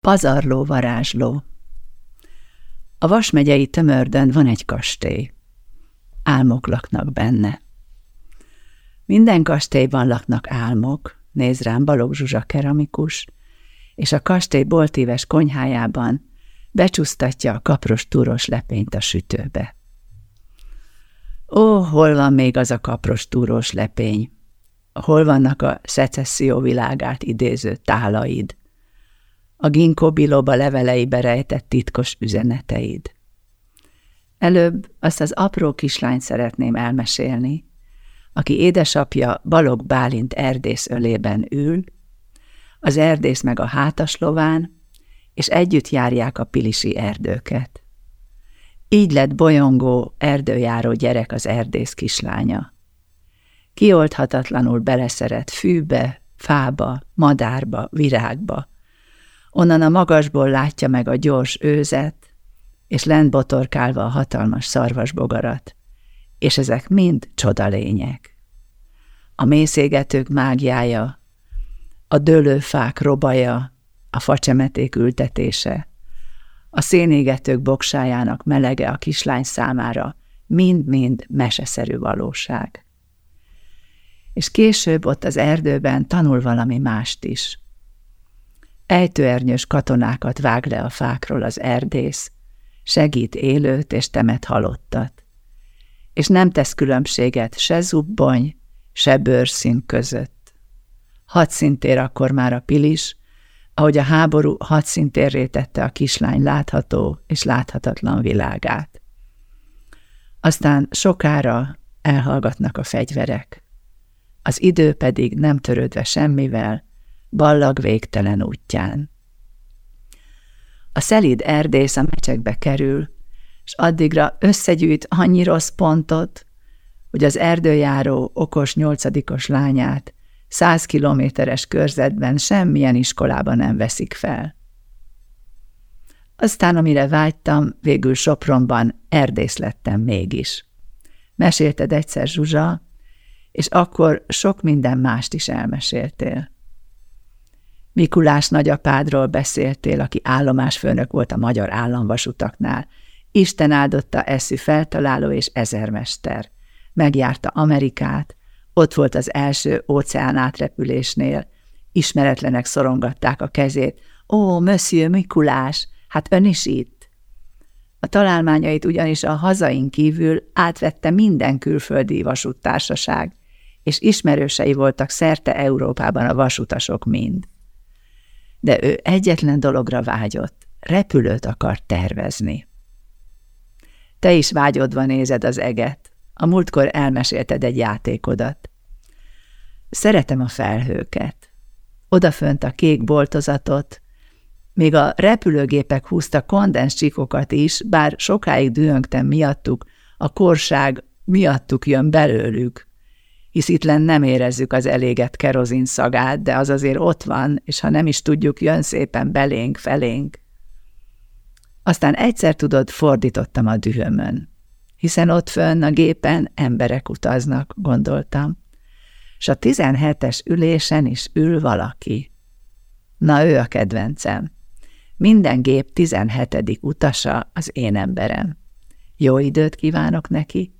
Pazarló varázsló A Vas megyei tömördön van egy kastély. Álmok laknak benne. Minden kastélyban laknak álmok, néz rám Balogh Zsuzsa keramikus, és a kastély boltíves konyhájában becsúsztatja a kapros túros lepényt a sütőbe. Ó, hol van még az a kapros túros lepény? Hol vannak a szecesszió világát idéző tálaid? A ginkó biloba leveleibe rejtett titkos üzeneteid? Előbb azt az apró kislányt szeretném elmesélni, aki édesapja Balog Bálint erdész ölében ül, az erdész meg a hátaslován, és együtt járják a pilisi erdőket. Így lett bolyongó, erdőjáró gyerek az erdész kislánya. Kiolthatatlanul beleszeret fűbe, fába, madárba, virágba. Onnan a magasból látja meg a gyors őzet, és lent botorkálva a hatalmas szarvasbogarat, és ezek mind csodalények. A mészégetők mágiája, a dőlőfák robaja, a facsemeték ültetése, a szénégetők boksájának melege a kislány számára mind-mind meseszerű valóság. És később ott az erdőben tanul valami mást is. Ejtőernyős katonákat vág le a fákról az erdész, segít élőt és temet halottat, és nem tesz különbséget se zubbony, se bőrszín között. Hadszintér akkor már a pilis, ahogy a háború hadszintérré tette a kislány látható és láthatatlan világát. Aztán sokára elhallgatnak a fegyverek, az idő pedig nem törődve semmivel, ballag végtelen útján. A szelíd erdész a mecsekbe kerül, és addigra összegyűjt annyi rossz pontot, hogy az erdőjáró okos nyolcadikos lányát száz kilométeres körzetben semmilyen iskolában nem veszik fel. Aztán, amire vágytam, végül Sopronban erdész lettem mégis. Mesélted egyszer Zsuzsa, és akkor sok minden mást is elmeséltél. Mikulás nagyapádról beszéltél, aki állomásfőnök volt a magyar államvasutaknál. Isten áldotta eszű feltaláló és ezermester. Megjárta Amerikát, ott volt az első óceán átrepülésnél. Ismeretlenek szorongatták a kezét. Ó, Monsieur Mikulás, hát ön is itt. A találmányait ugyanis a hazain kívül átvette minden külföldi vasúttársaság, és ismerősei voltak szerte Európában a vasutasok mind. De ő egyetlen dologra vágyott, repülőt akart tervezni. Te is vágyodva nézed az eget, a múltkor elmesélted egy játékodat. Szeretem a felhőket. Odafönt a kék boltozatot, még a repülőgépek húzta kondenscsikokat is, bár sokáig dühöngtem miattuk, a korság miattuk jön belőlük. Hisz itt nem érezzük az elégett kerozin szagát, de az azért ott van, és ha nem is tudjuk, jön szépen belénk, felénk. Aztán egyszer tudod, fordítottam a dühömön hiszen ott fönn a gépen emberek utaznak, gondoltam. És a tizenhetes ülésen is ül valaki. Na, ő a kedvencem. Minden gép tizenhetedik utasa az én emberem. Jó időt kívánok neki,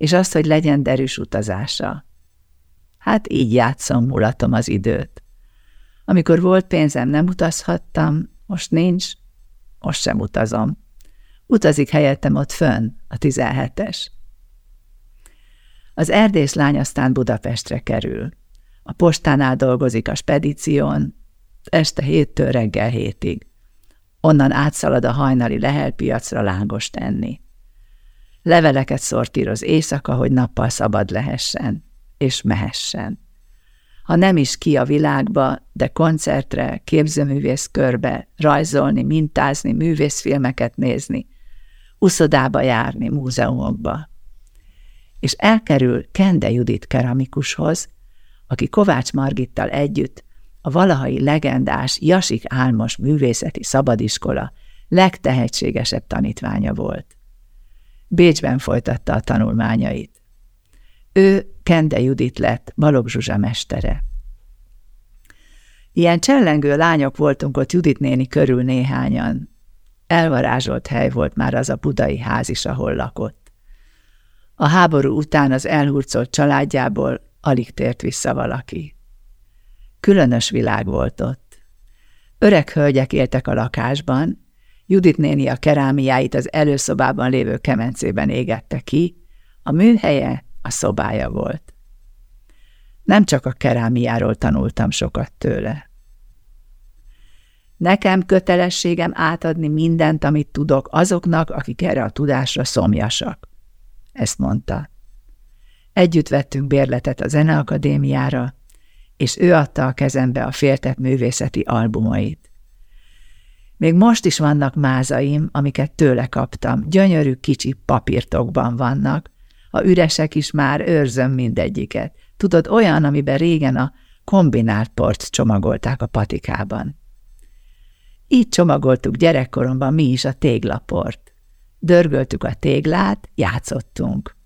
és azt, hogy legyen derűs utazása. Hát így játszom, mulatom az időt. Amikor volt pénzem, nem utazhattam, most nincs, most sem utazom. Utazik helyettem ott fönn, a 17-es. Az erdészlány aztán Budapestre kerül. A postánál dolgozik a spedíción, este héttől reggel hétig. Onnan átszalad a hajnali lehelpiacra lángos tenni. Leveleket szortíroz éjszaka, hogy nappal szabad lehessen, és mehessen. Ha nem is ki a világba, de koncertre, képzőművész körbe, rajzolni, mintázni, művészfilmeket nézni, uszodába járni, múzeumokba. És elkerül Kende Judit keramikushoz, aki Kovács Margittal együtt a valahai legendás Jasik Álmos művészeti szabadiskola legtehetségesebb tanítványa volt. Bécsben folytatta a tanulmányait. Ő Kende Judit lett Balogh Zsuzsa mestere. Ilyen csellengő lányok voltunk ott Judit néni körül néhányan. Elvarázsolt hely volt már az a budai ház is, ahol lakott. A háború után az elhurcolt családjából alig tért vissza valaki. Különös világ volt ott. Öreg hölgyek éltek a lakásban, Judit néni a kerámiáit az előszobában lévő kemencében égette ki, a műhelye a szobája volt. Nem csak a kerámiáról tanultam sokat tőle. Nekem kötelességem átadni mindent, amit tudok azoknak, akik erre a tudásra szomjasak. Ezt mondta. Együtt vettünk bérletet a Zeneakadémiára, és ő adta a kezembe a féltett művészeti albumait. Még most is vannak mázaim, amiket tőle kaptam, gyönyörű kicsi papírtokban vannak, a üresek is már őrzöm mindegyiket. Tudod, olyan, amiben régen a kombinált port csomagolták a patikában. Így csomagoltuk gyerekkoromban mi is a téglaport. Dörgöltük a téglát, játszottunk.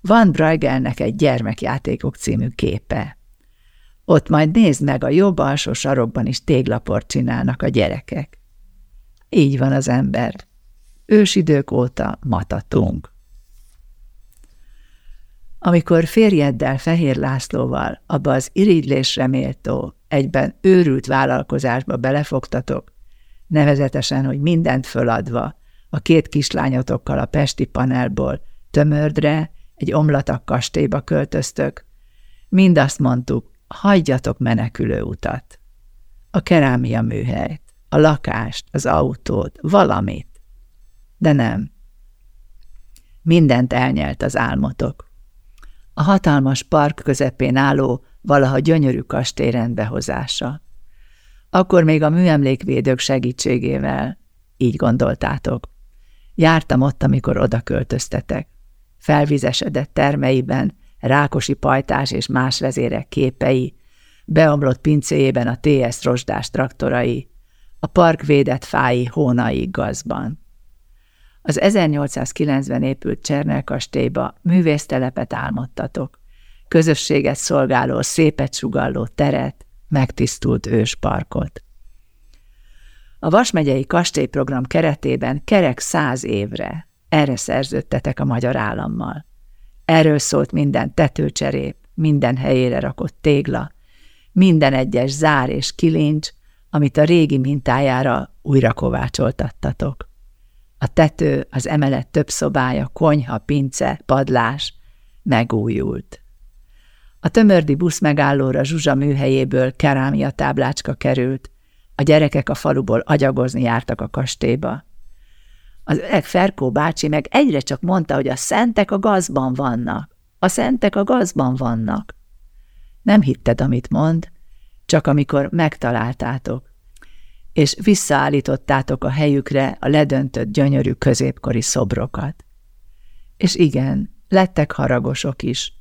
Van Bruegelnek egy gyermekjátékok című képe. Ott majd nézd meg, a jobb alsó sarokban is téglaport csinálnak a gyerekek. Így van az ember. Ősidők óta matatunk. Amikor férjeddel Fehér Lászlóval abba az irigylésre méltó, egyben őrült vállalkozásba belefogtatok, nevezetesen, hogy mindent föladva, a két kislányotokkal a pesti panelból tömördre, egy omlatak kastélyba költöztök, mind azt mondtuk, hagyjatok menekülő utat. A kerámia műhelyt, a lakást, az autót, valamit. De nem. Mindent elnyelt az álmotok. A hatalmas park közepén álló, valaha gyönyörű kastély rendbehozása. Akkor még a műemlékvédők segítségével, így gondoltátok. Jártam ott, amikor oda költöztetek. Felvizesedett termeiben, Rákosi pajtás és más vezérek képei, beomlott pincéjében a TS rozsdás traktorai, a park védett fái hónai gazban. Az 1890 épült Csernel kastélyba művésztelepet álmodtatok, közösséget szolgáló, szépet sugalló teret, megtisztult ősparkot. A Vasmegyei kastélyprogram keretében kerek száz évre erre szerződtetek a magyar állammal. Erről szólt minden tetőcserép, minden helyére rakott tégla, minden egyes zár és kilincs, amit a régi mintájára újra kovácsoltattatok. A tető, az emelet több szobája, konyha, pince, padlás megújult. A tömördi busz megállóra Zsuzsa műhelyéből kerámia táblácska került, a gyerekek a faluból agyagozni jártak a kastélyba. Az öreg Ferkó bácsi meg egyre csak mondta, hogy a szentek a gazban vannak. A szentek a gazban vannak. Nem hitted, amit mond, csak amikor megtaláltátok, és visszaállítottátok a helyükre a ledöntött gyönyörű középkori szobrokat. És igen, lettek haragosok is,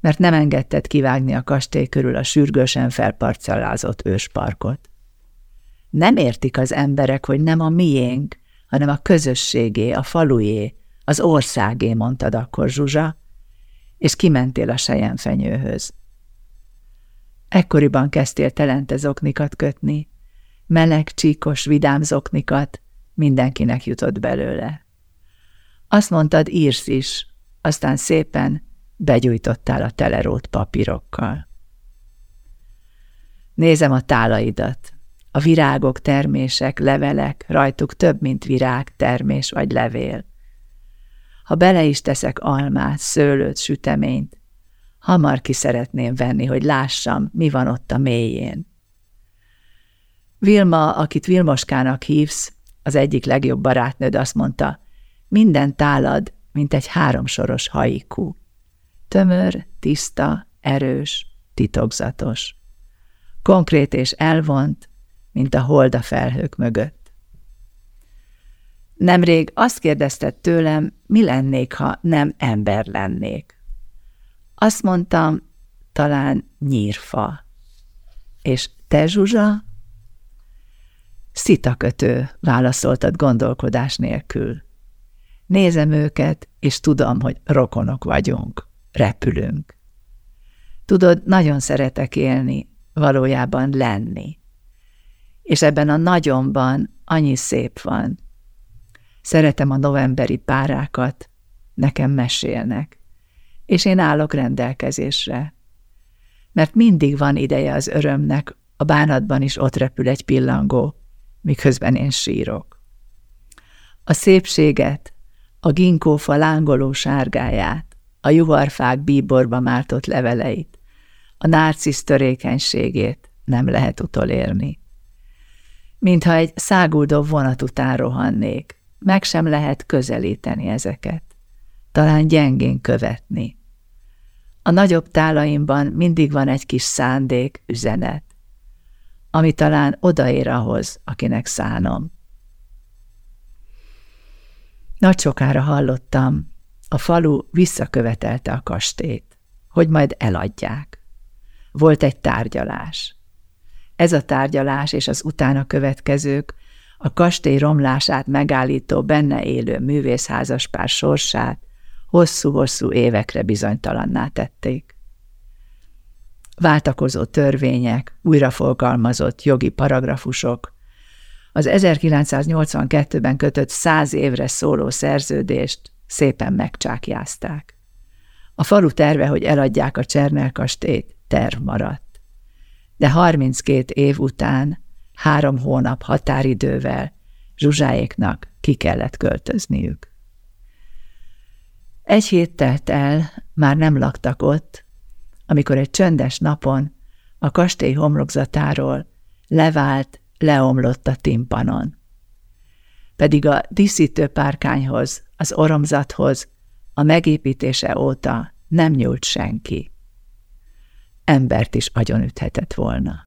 mert nem engedted kivágni a kastély körül a sürgősen felparcellázott ősparkot. Nem értik az emberek, hogy nem a miénk, hanem a közösségé, a falujé, az országé, mondtad akkor Zsuzsa, és kimentél a sejemfenyőhöz. Ekkoriban kezdtél telente zoknikat kötni, meleg, csíkos, vidám zoknikat, mindenkinek jutott belőle. Azt mondtad, írsz is, aztán szépen begyújtottál a telerót papírokkal. Nézem a tálaidat, a virágok, termések, levelek, rajtuk több, mint virág, termés vagy levél. Ha bele is teszek almát, szőlőt, süteményt, hamar ki szeretném venni, hogy lássam, mi van ott a mélyén. Vilma, akit Vilmoskának hívsz, az egyik legjobb barátnőd azt mondta, minden tálad, mint egy háromsoros haiku. Tömör, tiszta, erős, titokzatos. Konkrét és elvont, mint a hold a felhők mögött. Nemrég azt kérdezted tőlem, mi lennék, ha nem ember lennék. Azt mondtam, talán nyírfa. És te, Zsuzsa? Szitakötő, válaszoltad gondolkodás nélkül. Nézem őket, és tudom, hogy rokonok vagyunk, repülünk. Tudod, nagyon szeretek élni, valójában lenni. És ebben a nagyomban annyi szép van. Szeretem a novemberi párákat, nekem mesélnek, és én állok rendelkezésre. Mert mindig van ideje az örömnek, a bánatban is ott repül egy pillangó, miközben én sírok. A szépséget, a ginkófa lángoló sárgáját, a juharfák bíborba mártott leveleit, a nárcisz törékenységét nem lehet utolérni. Mintha egy száguldó vonat után rohannék, meg sem lehet közelíteni ezeket, talán gyengén követni. A nagyobb tálaimban mindig van egy kis szándék, üzenet, ami talán odaér ahhoz, akinek szánom. Nagy sokára hallottam, a falu visszakövetelte a kastélyt, hogy majd eladják. Volt egy tárgyalás. Ez a tárgyalás és az utána következők a kastély romlását megállító benne élő művészházaspár sorsát hosszú-hosszú évekre bizonytalanná tették. Váltakozó törvények, újrafogalmazott jogi paragrafusok, az 1982-ben kötött száz évre szóló szerződést szépen megcsákjázták. A falu terve, hogy eladják a Csernel kastélyt, terv maradt. De 32 év után, három hónap határidővel Zsuzsáéknak ki kellett költözniük. Egy hét telt el, már nem laktak ott, amikor egy csöndes napon a kastély homlokzatáról levált, leomlott a timpanon. Pedig a díszítő párkányhoz, az oromzathoz a megépítése óta nem nyúlt senki. Embert is agyonüthetett volna.